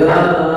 Yeah.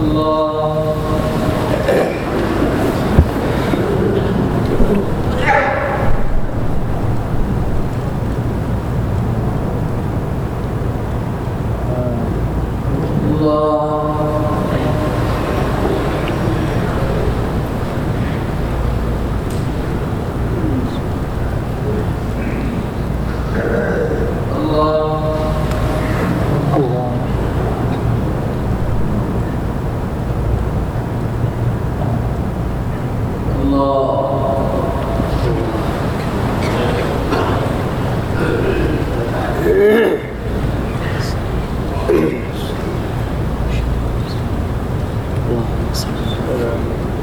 الله Thanks.